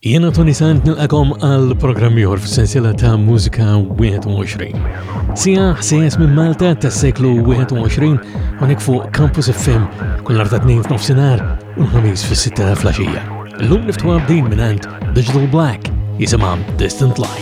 Jiena Tony Sant nilqakom għal programm ieħor fis-sensiela ta' Mużika 21. Sija ħsejjes minn Malta tas-seklu 21 hawnhekk fuq Campus FM kull nhar ta' tnejn f'nofsinhar u l-ħamis fis-sitta flaxija. Illum niftħu għabdin minn Digital Black jisimha Distant Light.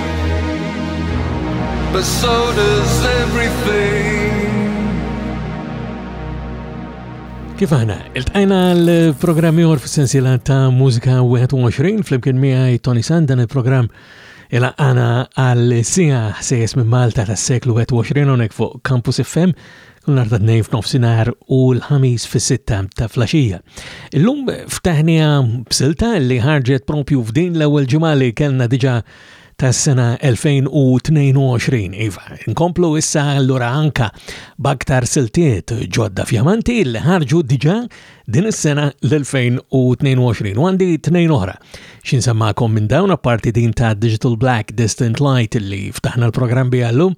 But so does everything. Kif aħna, il-tqajna l-programmi għor f-sensila ta' mużika 21 fl-imkien miħaj Tony Sand dan il-programm il-għana għal-sija ħsejes minn Malta tas-seklu 21 unek fuq Campus FM Nhar ta' tnejn f'nofsinhar u l-ħamis fis-sitta ta' flaxija. Illum ftaħnija b'silta li ħarġet propju f'din l-ewwel ġimgħa li kellna diġà tas-sena 2022. Iva, nkomplu issa allura anka b'aktar siltiet ġodda fjamanti li ħarġu diġà din is-sena l-2022. U għandi tnejn oħra x'in semmakom minn dawn apparti din ta' Digital Black Distant Light li ftaħna l-programm bi għallum.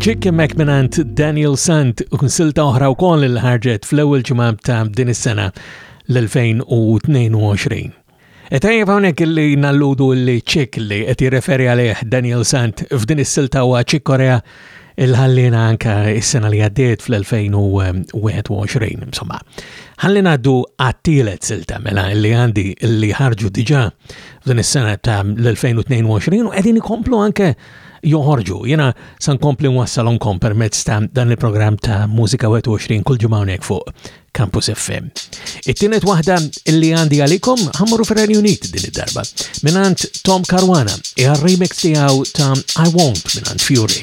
Ċik hemmhekk mingħand Daniel Sant u silta oħra wkoll li ħarġet fl-ewwel ġimgħa ta' din is-sena l-2022. Etajja hawnhekk li nalludu li ċik li qed jirreferi għalih Daniel Sant f'din is-silta huwa ċik Korea il-ħallina anka is-sena li għaddiet fl-2021. Insomma, ħalli għaddu għat-tielet silta mela li għandi li ħarġu diġà f'din is-sena ta' l-2022 u qegħdin ikomplu anke joħorġu. Jiena sa nkompli nwassalhomkom permezz ta' dan il-programm ta' Mużika 21 kull ġimgħa hawnhekk fuq Campus FM. It-tielet waħda li għandi għalikom ħammurru fir-Renju Unit din id-darba. Minant Tom Caruana hija remix tiegħu ta' I Won't minant Fury.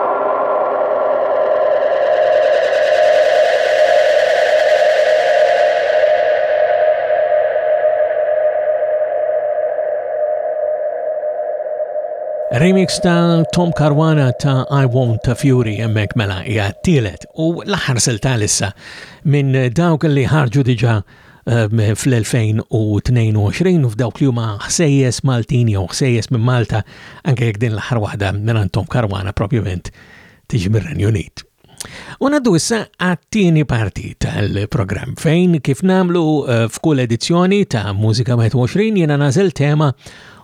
Remix ta' Tom Caruana ta' I Want ta' Fury emmek mela hija tielet u l-aħħar silta lissa minn dawk li ħarġu diġa fl-2022 u f'dawk li huma ħsejjes Maltin jew ħsejjes minn Malta, anke jekk din l-aħħar waħda minn Tom Karwana propjament tiġi mir-Renju Unit. U naddu issa għat-tieni parti tal-programm fejn kif namlu eh, f'kull edizzjoni ta' Mużika 21 jiena nażel tema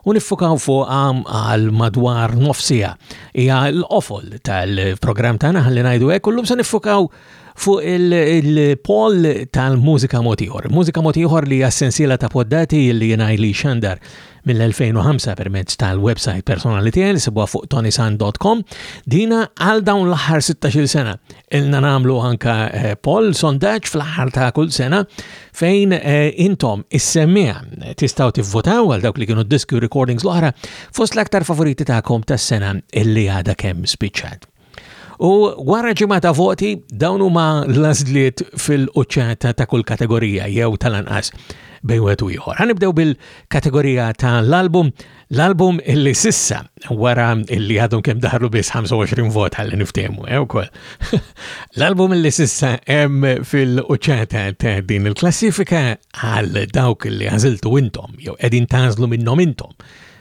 u nifukaw fuqha għal madwar nofsija. Hija l-qofol tal-programm tagħna ħalli ngħidu hekk, kullum se nifukaw fuq il-pol tal-mużika motiħor. Mużika motiħor li jassensila ta' poddati li jenajli xandar mill-2005 permezz tal-website personali tiegħi li sibuha fuq tonisan.com. Dina għal dawn l-aħħar 16 sena ilna nagħmlu anka eh, poll sondaġġ fl-aħħar ta' kull sena fejn eh, intom is-semmija tistgħu tivvotaw għal dawk li kienu diski recordings l-oħra fost l-aktar favoriti tagħkom tas-sena illi għada kemm spiċċat. U wara ġimgħa ta' voti, dawn huma l-għażliet fil-quċċata ta' kull kategorija jew tal-anqas bejn wieħed u ieħor. Ħanibdew bil-kategorija tal-album, l-album illi sissa wara illi għadhom kemm daħlu biss 25 vot għalli niftehmu, eh ukoll. L-album illi sissa hemm fil-quċċata ta' din il-klassifika għal dawk illi għażiltu intom jew qegħdin tażlu minnhom intom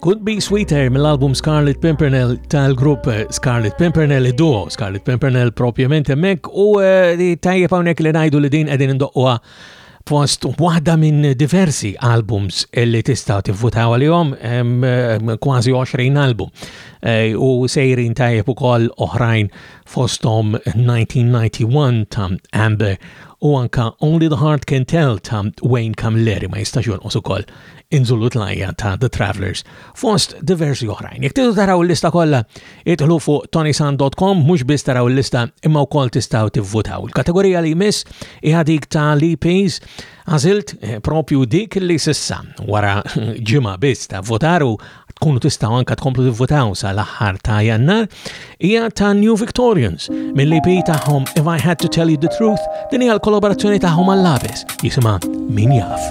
Could Be Sweeter mill-album Scarlet Pimpernel tal-grupp eh, Scarlet Pimpernel, id-duo Scarlet Pimpernel propjament emmek u eh, li tajjeb hawnhekk li ngħidu li din qegħdin indoqquha fost waħda minn diversi albums li tista' tivvutaw għalihom kważi 20 album eh, u sejrin tajjeb ukoll oħrajn fosthom 1991 ta' Amber u anka Only the Heart Can Tell ta' Wayne Camilleri ma jistax jonqos ukoll Inżulu Tlajja ta' The Travelers fost diversi oħrajn. Jekk tidu taraw il-lista kollha, idħlu fuq tonisan.com mhux biss taraw il-lista imma wkoll tistgħu tivvutaw. Il-kategorija li jmiss hija dik ta' l-EPs għażilt eh, propju dik li sissa wara ġimgħa biss ta' votaru tkunu tistaw anka tkomplu tivvutaw sal-aħħar ta' jannar, hija ta' New Victorians, mill-EP tagħhom If I Had To Tell You The Truth, din hija l-kollaborazzjoni tagħhom għall-labes, jisimha Min Jaf.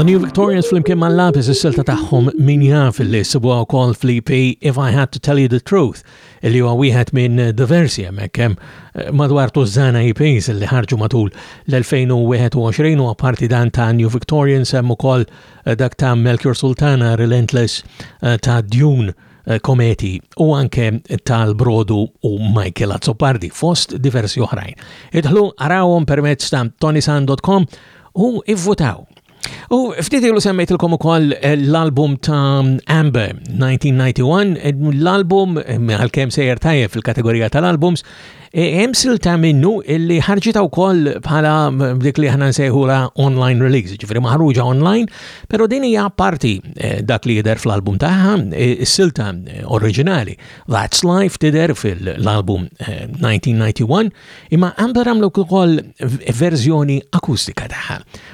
The New Victorians flimkien ma' Lapis is-silta tagħhom min jaf li sibuha wkoll fl-EP If I Had to Tell You the Truth li huwa wieħed minn diversi hemmhekk hemm eh, madwar tużżana EPs li ħarġu matul l-2021 u apparti dan ta' New Victorians hemm ukoll eh, dak ta' Melchior Sultana Relentless eh, ta' Dune Eh, kometi u anke tal-Brodu u Michael Azzopardi fost diversi oħrajn. Idħlu arawhom permezz ta' tonisan.com u ivvutaw. U ftit ilu semmejtilkom ukoll eh, l-album ta' Amber 1991, eh, l-album għal-kem sejjer tajjeb fil-kategorija tal-albums, E, hemm silta minnu illi ħarġita wkoll bħala dik li aħna nsejħula online release, ġifri maħruġa online, pero din hija parti eh, dak li jidher fl-album tagħha, eh, is-silta eh, oriġinali That's Life tidher fil-album 1991, imma Amber għamlu ukoll verżjoni akustika tagħha.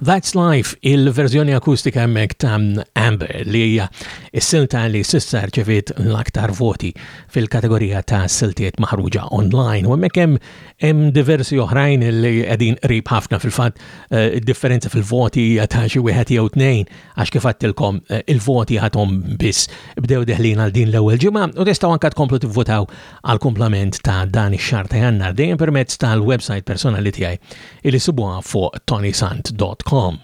That's Life, il-verżjoni akustika hemmhekk ta' Amber li hija s-silta li s'issa rċeviet l-aktar voti fil-kategorija ta' siltiet maħruġa online. U hemmhekk hemm hemm diversi oħrajn li qegħdin qrib ħafna fil-fatt eh, differenza fil-voti hija ta' xi wieħed jew tnejn għax kif għattilkom eh, il-voti għadhom biss bdew deħlin għal din l-ewwel ġimgħa u tistgħu anke tkomplu tivvotaw għall-kumplament ta' dan ix-xahar ta' Jannar dejjem permezz tal-website personali tiegħi li sibuha fuq tonysant.com.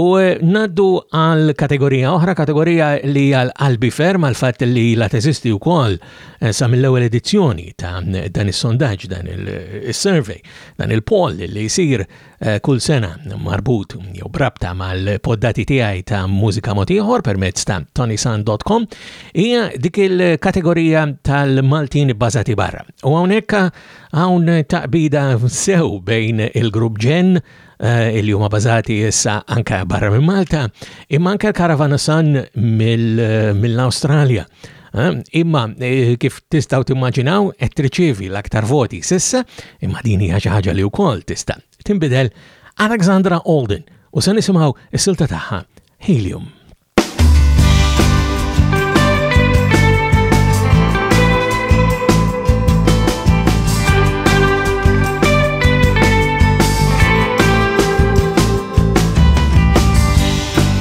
U eh, naddu għal kategorija oħra, kategorija li għal qalbi ferm għal fatt li la teżisti u koll eh, sa mill-ewwel edizzjoni ta' dan is-sondaġġ, dan il-survey, dan il-poll li jisir Eh, kull sena marbut jew brabta mal-poddati tiegħi ta' mużika motiħor permezz ta' tonisan.com hija dik il-kategorija tal-Maltin bbażati barra. U hawnhekk hawn taqbida sew bejn il-grupp ġen eh, il huma bażati issa anka barra minn Malta, imma anka l-Karavana Sun mill-Awstralja. Imma eh, kif tistaw timmaġinaw qed tirċievi l-aktar voti sissa, imma din hija xi ħaġa li wkoll tista' tinbidel Alexandra Alden u se nisimgħu s-silta tagħha Helium.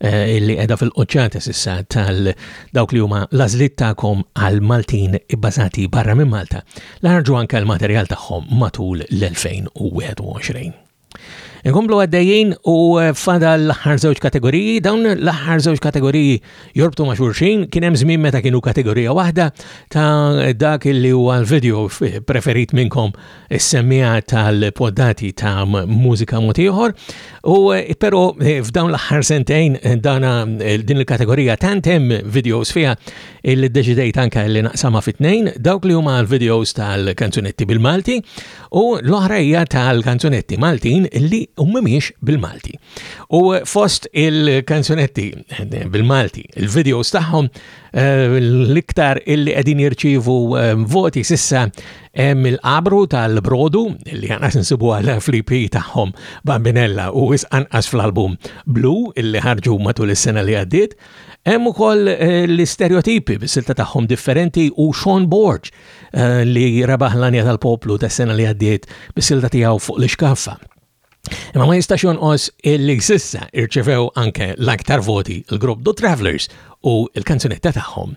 li qiegħda fil-quċċata s'issa tal dawk li huma l-għażliet tagħkom għal Maltin ibbażati barra minn Malta li ħarġu anke l-materjal tagħhom matul l-2021. Inkomplu għaddejjin u eh, fada l-aħħar żewġ kategoriji, dawn l-aħħar żewġ kategoriji jorbtu ma' xurxin, kien hemm żmien meta kienu kategorija waħda ta' dak li huwa l-video preferit minnkom is-semmija tal-poddati ta' mużika mod ieħor u eh, però eh, f'dawn l-aħħar sentejn eh, dana din il-kategorija tant hemm videos fiha il deċidejt anke li naqsama fit-tnejn dawk li huma l-videos tal-kanzunetti bil-Malti u l-oħra hija tal-kanzunetti Maltin li mhumiex bil-Malti. U fost il-kanzunetti bil-Malti, il-videos tagħhom l-iktar illi qegħdin jirċievu voti sissa Hemm il-qabru tal-Brodu li għanqas insibu għal fl-EP tagħhom Bambinella u wis anqas fl-album Blue illi ħarġu matul is-sena li għaddiet. Hemm ukoll eh, l-istereotipi bis-silta tagħhom differenti u Sean Borg eh, li rebaħ l-anja tal-poplu tas-sena li għaddiet bis-silta tiegħu fuq l-iskaffa. Imma ma jistax jonqos illi sissa irċevew anke l-aktar voti l-grupp The Travelers u l-kanzunetta tagħhom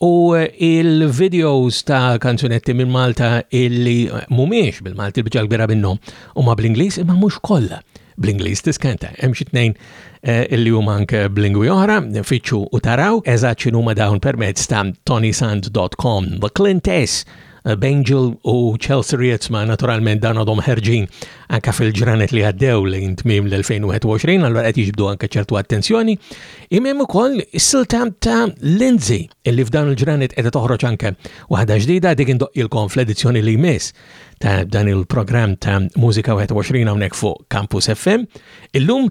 U il-videos ta' kanzunetti minn Malta illi mumiex bil-Malti l-biċċa kbira minnhom huma bl-Ingliż imma mhux kollha bl-Ingliż tiskanta. Hemm xi tnejn eh, illi huma anke b'lingwi oħra, fittxu u taraw eżatt x'inhuma dawn permezz ta' tonysand.com, The Clintess Bangel u Chelsea Rietzma naturalment dan għadhom ħerġin anke fil-ġranet li għaddew lejn tmiem l-2021, allura qed jiġbdu anke ċertu attenzjoni. Imem ukoll is-silta ta' Lindsay illi f'dan il-ġranet qed toħroġ anke waħda ġdida dik indoqqilkom fl-edizzjoni li jmiss ta' dan il-programm ta' Mużika 21 hawnhekk fuq Campus FM. Illum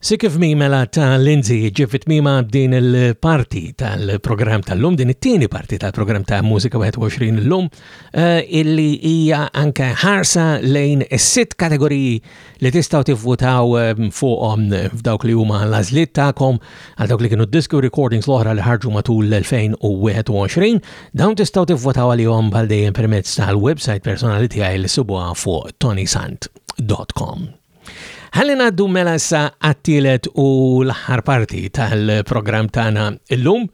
Si kif mi mela ta' Lindsay ġi fit-tmima din il-parti tal-programm tal-lum, din it-tieni parti tal-programm ta' Musika 21 l-lum, eh, illi hija anke ħarsa lejn is-sitt kategoriji li tistgħu tivvutaw eh, fuqhom f'dawk li huma l-għażliet tagħkom għal dawk li kienu diski u recordings l-oħra li ħarġu matul l-2021. Dawn tistgħu tivvutaw għalihom bħal dejjem permezz tal-website personali tiegħi li sibuha fuq tonisant.com. Ħalli ngħaddu mela sa għat-tielet u l-aħħar parti tal-programm tagħna illum.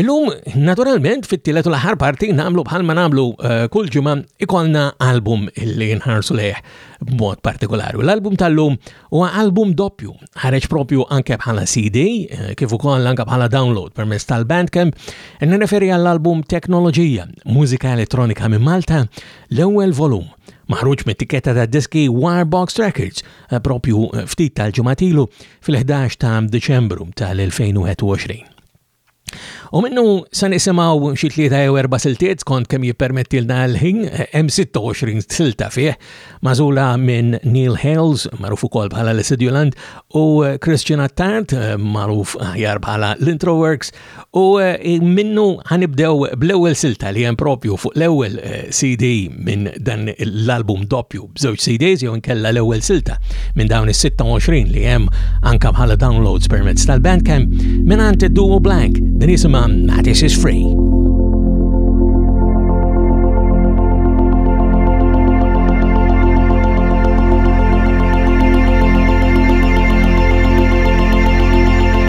Illum, naturalment, fit-tielet u l-aħħar parti nagħmlu bħalma nagħmlu eh, kull ġimgħa ikolna album li nħarsu lejh b'mod partikolari. L-album tal-lum huwa album doppju, ħareġ propju anke bħala CD, eh, kif ukoll anke bħala download permezz tal-Bandcamp, nirreferi għall-album Teknoloġija, mużika elettronika minn Malta, L-ewwel volum, maħruġ mit-tikketta tad-diski Warbox Records propju ftit tal-ġimgħat ilu fil-11 ta' Diċembru tal-2021. U minnu sa nisimaw xi tlieta jew erba' siltiet kont kemm jippermettilna l-ħin hemm 26 silta fih mażula minn Neil Hales magħruf ukoll bħala l-Acidulant u Christian Attard magħruf aħjar bħala l-Introworks U eh, minnu ħanibdew bl-ewwel silta li hemm propju fuq l-ewwel eh, CD minn dan l-album doppju b'żewġ CDs jew inkella l-ewwel silta minn dawn is-26 li hemm anka bħala downloads permezz tal-Bandcamp minn għand Duo Blank din jisimha Matis is Free.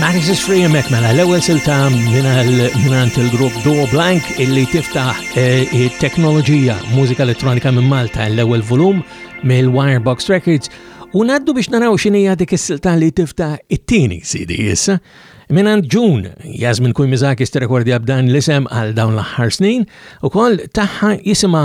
Max is free mek mela l-ewwel silta minant il-grupp Duo Blank illi tiftaħ eh, it-teknoloġija mużika elettronika minn Malta l-ewwel volum mill-Wirebox Records u naddu biex naraw xinija dik is-silta li tiftaħ it-tieni CD issa. Minant June, Jasmine Kuimizakis t-rekordja b'dan l-isem għal dawn l-aħħar snin u koll taħħa jisima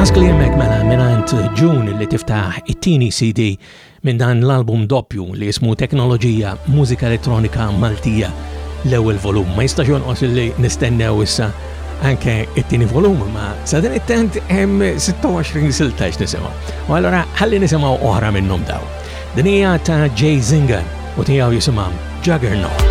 Naskli jemmek mela minant ġun li tiftaħ it-tini CD minn dan l-album doppju li jismu Teknoloġija Mużika Elettronika Maltija l-ewwel volum. Ma jistax jonqos li nistennew issa anke it-tieni volum, ma sadan it-tant hemm 26 silta x'nisimgħu. U allora ħalli nisimgħu oħra minnhom daw. Din hija ta' Jay Zinger u tiegħu jisimha Juggernaut.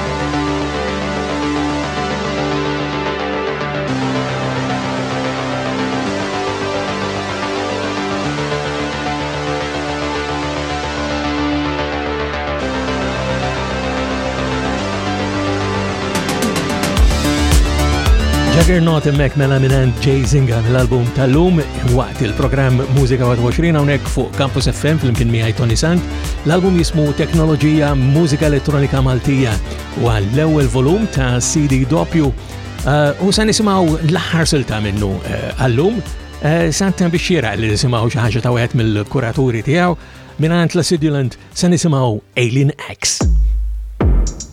Jagger Not Mek Mela Minant Jay Zinga l-album tal-lum waqt il-programm Musika 21 hawnhekk fuq Campus FM fl-imkien miegħi Tony Sant. L-album jismu Teknoloġija Mużika Elettronika Maltija u għall-ewwel volum ta' CD doppju eh, u se nisimgħu l-aħħar silta minnu eh, għallum eh, sant biex xira li nisimgħu xi ħaġa ta' wieħed mill-kuraturi tiegħu mingħand la Sidulant se nisimgħu Alien X.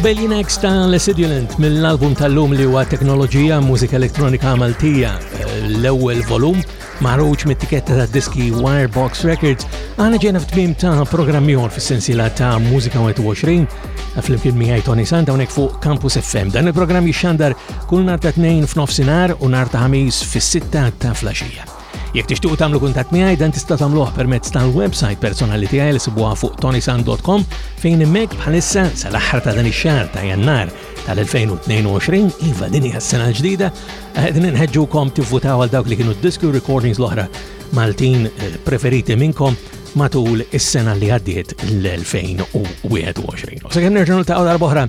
U Belly Next ta' l-Sidulant mill-album tal-lum li huwa teknoloġija mużika elektronika Maltija l-ewwel volum maħruġ mit-tiketta ta' diski Wirebox Records għana ġena f'tmim ta' programmjon fis-sensila ta' Mużika 21 fl-imkien miħaj Tony Santa unek fuq Campus FM. Dan il-programm jixxandar kull nar ta' 2 f'nofsinar u nar ta' ħamis fis-6 ta' flasġija. Jekk tixtiequ tagħmlu kuntatt miegħi dan tista' tagħmluh permezz tal-website personali tiegħi li sibuha fuq tonisan.com fejn hemmhekk bħalissa sal-aħħar ta' dan ix-xahar ta' Jannar tal-2022 iva din hija s-sena l-ġdida qegħdin inħeġġukom tivvutaw għal dawk li kienu d-disku recordings l-oħra Maltin eh, preferiti minnkom matul is-sena li għaddiet l-2021. U sakemm nerġgħu niltaqgħu darb'oħra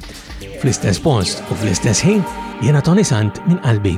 fl-istess post u fl-istess ħin jiena Tony Sant minn qalbi